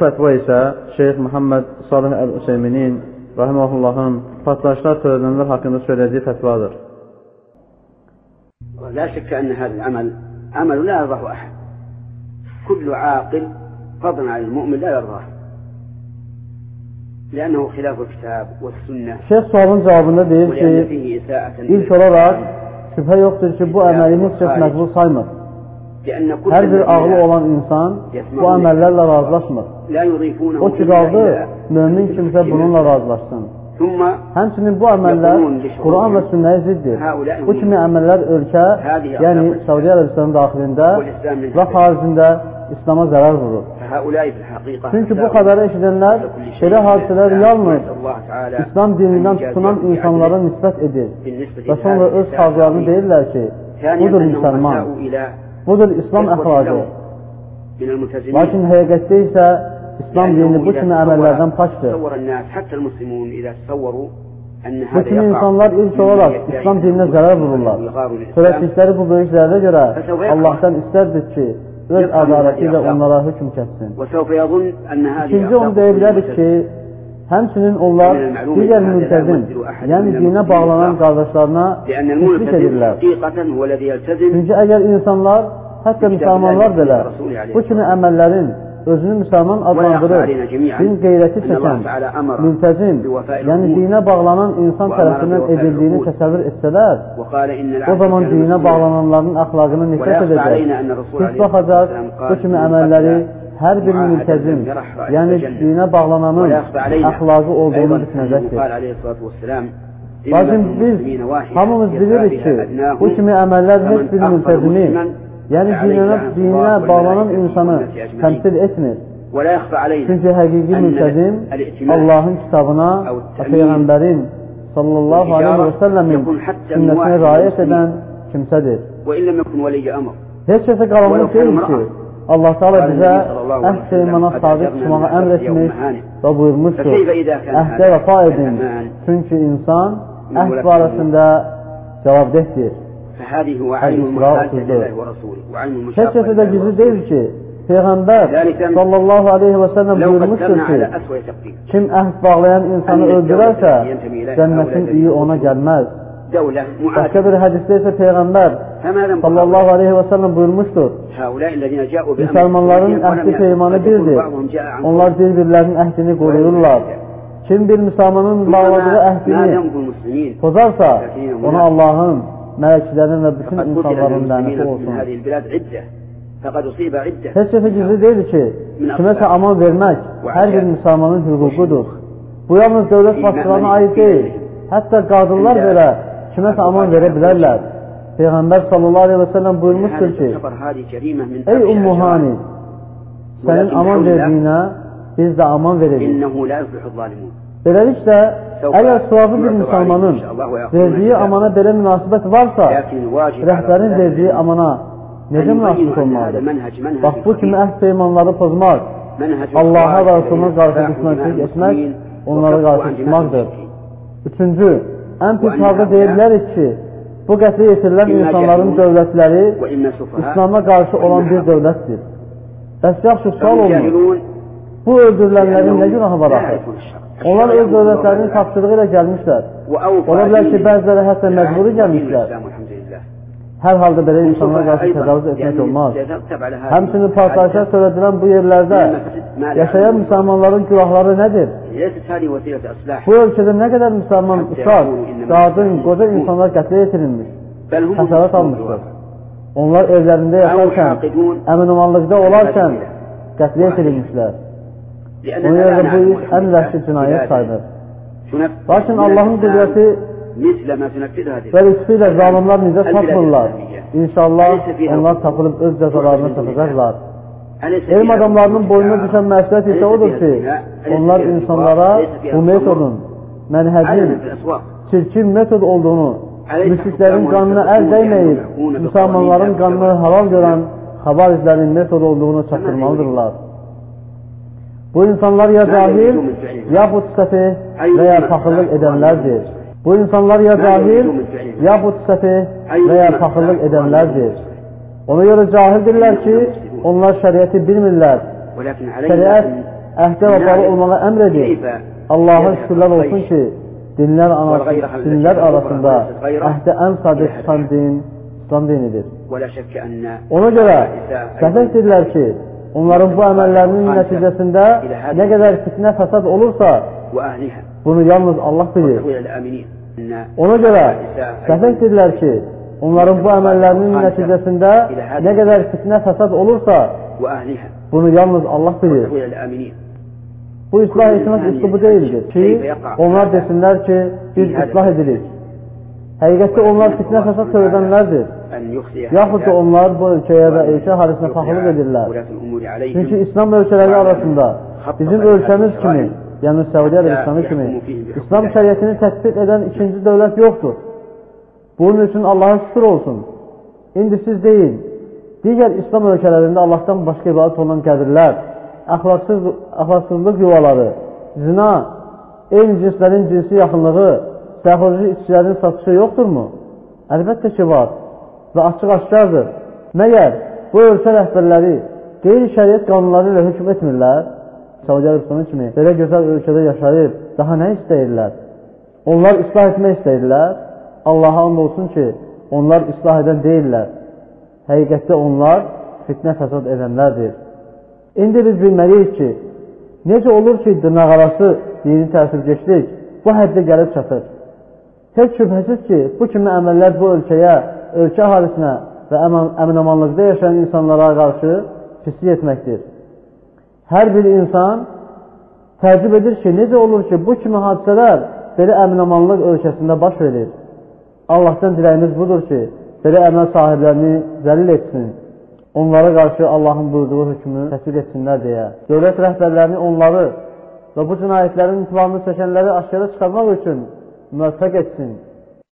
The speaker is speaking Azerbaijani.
Fətva isə Şeyx Muhammed Salih Əl-Üseyminin Rahimahullahın partlayışlar törədənlər haqqında söylediği fətvadır. لا شك أن هذا العمل عمل لا يرضاه أحد كل عاقل فضلا عن المؤمن لا يرضاه لأنه خلاف الكتاب والسنة Şeyh sualın cavabında deyir ki, ilk olaraq şübhə yoxdur ki, bu əməli heç kəs məqbul saymır. Hər bir ağlı olan insan bu əməllərlə razılaşmır. O ki, razı, mömin kimsə bununla razılaşsın. Həmçinin bu əməllər Quran və sünnəyə ziddir. Bu kimi əməllər ölkə, yəni Səudiyyə Ərəbistanın daxilində və xaricində İslama zərər vurur. Çünki bu xəbəri eşidənlər belə hadisələr yalnız İslam dinindən tutunan insanlara nisbət edir. və sonra öz xalqlarını deyirlər ki, budur müsəlman. Budur İslam əxlaqı. Lakin həqiqətdə isə İslam dini bu kimi əməllərdən paçdır. Bütün insanlar ilk olaraq İslam dininə zərər vururlar. Törətdikləri bu böyük zərərə görə Allahdan istərdik ki, öz ədaləti ilə onlara hökm kəssin. İkinci onu deyə bilərik ki, Həmçinin onlar digər mültəzim, yəni dinə bağlanan qardaşlarına müşrik edirlər. Çünki əgər insanlar Hətta müsəlmanlar belə bu kimi əməllərin özünü müsəlman adlandırır. Din qeyrəti çəkən, mültəzim, yəni dinə bağlanan insan tərəfindən edildiyini təsəvvür etsələr, o zaman dinə bağlananların əxlaqını nifrət edəcək, pis baxacaq, bu kimi əməlləri hər bir mültəzim, yəni dinə bağlananın əxlaqı olduğunu düşünəcəkdir. Lakin biz hamımız bilirik ki, bu kimi əməllər heç bir mültəzimi Yəni dinlənib dinlə bağlanan insanı təmsil etmir. Çünki həqiqi mültəzim Allahın kitabına və Peyğəmbərin sallallahu aleyhi və səlləmin sünnəsinə rayət edən kimsədir. Heç kəsə qalanlıq deyil ki, Allah Teala bizə əhd elmana sadiq çıxmağı əmr etmiş və buyurmuşdur, əhdə vəfa edin, çünki insan əhd barəsində cavabdehdir. فهذه هو عين الإسراء المحاجة والصدور. لله ورسوله وعين Heç المشاقة kəsə də لله gizli ورسوله. deyil ki, Peyğəmbər sallallahu aleyhi və səlləm لو buyurmuşdur قدرنا ki, على أسوأ تقدير kim əhd bağlayan insanı öldürərsə, cənnətin iyi ona gəlməz. دولة Başqa معادية bir hədisdə isə Peyğəmbər فما لم sallallahu aleyhi və səlləm buyurmuşdur, هؤلاء الذين جاءوا بأمر Müsəlmanların ولم əhdi يأتوا peymanı قد يكون birdir. بعضهم جاء عن Onlar bir-birlərinin əhdini qoruyurlar. Kim bir müsəlmanın ثم bağladığı ما- ما əhdini ذنب المسلمين pozarsa, ona Allahın, melekçilerin ve bütün insanların laneti olsun. Heç şey gizli deyil ki, kiməsə aman vermək hər bir müsəlmanın hüququdur. Bu yalnız dövlət başçılarına aid deyil. Hətta qadınlar belə kiməsə aman verə bilərlər. Peyğəmbər sallallahu aleyhi ve sellem buyurmuşdur ki, Ey Ummu Hani, sənin aman verdiyinə biz də aman verəcəyik. Beləliklə, əgər suafı bir müsəlmanın verdiyi amana belə münasibət varsa, rəhbərin verdiyi amana necə münasibət olmalıdır? Bax, bu kimi əhd peymanları pozmaq, Allaha və Rasuluna qarşı düşmənçilik etmək, onlara qarşı çıxmaqdır. Üçüncü, ən pis halda deyə bilərik ki, bu qəti yetirilən insanların dövlətləri İslam'a qarşı olan bir dövlətdir. Bəs yaxşı sual olunur, bu öldürülənlərin nə günahı var axı? Onlar öz dövlətlərinin tapşırığı ilə gəlmişlər. Ola bilər ki, bəziləri hətta məcburi gəlmişlər. Hər halda belə insanlara qarşı təcavüz etmək olmaz. Həmçinin partlayışlar söylədilən bu yerlərdə yaşayan müsəlmanların günahları nədir? Bu ölkədə nə qədər müsəlman uşaq, qadın, qoca insanlar qətlə yetirilmiş, xəsarət almışdır. Onlar evlərində yaşarkən, əmin omanlıqda olarkən qətlə yetirilmişlər. Ona görə də bu iş ən vəhşi cinayət sayılır. Lakin Allahın qüdrəti və rüsqi ilə zalimlar necə tapmırlar? İnşallah onlar tapılıb öz cəzalarını tapacaqlar. Elm adamlarının boynuna düşən məsuliyyət isə odur ki, onlar insanlara bu metodun, mənhəcin, çirkin metod olduğunu, müşriklərin qanına əl dəyməyib, müsəlmanların qanını halal görən xabarizlərin metod olduğunu çatdırmalıdırlar. Bu insanlar ya cahil, yaxud səfih və ya paxıllıq edənlərdir. Bu insanlar ya cahil, yaxud səfih və ya paxıllıq edənlərdir. Ona görə cahildirlər ki, onlar şəriəti bilmirlər. Şəriət əhdə və bağlı olmağa əmr edir. Allaha şükürlər olsun ki, dinlər, anası, dinlər arasında əhdə ən sadiq çıxan din İslam dinidir. Ona görə səhv edirlər ki, Onların bu əməllərinin nəticəsində nə qədər fitnə fəsad olursa, bunu yalnız Allah bilir. Ona görə qəsəng edirlər ki, onların bu əməllərinin nəticəsində nə qədər fitnə fəsad olursa, bunu yalnız Allah bilir. Bu islah etmək üslubu deyildir ki, onlar desinlər ki, biz islah edirik. Həqiqətdə onlar fitnə fəsad törədənlərdir yaxud da onlar bu ölkəyə və ölkə harisinə paxıllıq edirlər. Çünki İslam ölkələri arasında bizim ölkəmiz kimi, yəni Səudi Ərəbistanı kimi İslam şəriətini tətbiq edən ikinci dövlət yoxdur. Bunun üçün Allaha şükür olsun. İndi siz deyin, digər İslam ölkələrində Allahdan başqa ibadət olunan qədirlər, əxlaqsız, əxlaqsızlıq yuvaları, zina, eyni cinslərin cinsi yaxınlığı, sərxorucu içkilərin satışı yoxdurmu? Əlbəttə ki, var və açıq-aşkardır. Məgər bu ölkə rəhbərləri qeyri-şəriət qanunları ilə hökm etmirlər? Səudiyyə Ərəbistanı kimi belə gözəl ölkədə yaşayıb daha nə istəyirlər? Onlar islah etmək istəyirlər. Allaha and olsun ki, onlar islah edən deyirlər. Həqiqətdə onlar fitnə fəsad edənlərdir. İndi biz bilməliyik ki, necə olur ki, dırnaqarası dini təsirkeşlik bu həddə gəlib çatır. Heç şübhəsiz ki, bu kimi əməllər bu ölkəyə, ölkə əhalisinə və əmin-amanlıqda yaşayan insanlara qarşı pislik etməkdir. Hər bir insan təəccüb edir ki, necə olur ki, bu kimi hadisələr belə əmin-amanlıq ölkəsində baş verir. Allahdan diləyimiz budur ki, belə əməl sahiblərini zəlil etsin. Onlara qarşı Allahın buyurduğu hökmü təsvir etsinlər deyə. Dövlət rəhbərlərini onları və bu cinayətlərin planını çəkənləri aşkara çıxarmaq üçün müvəffəq etsin.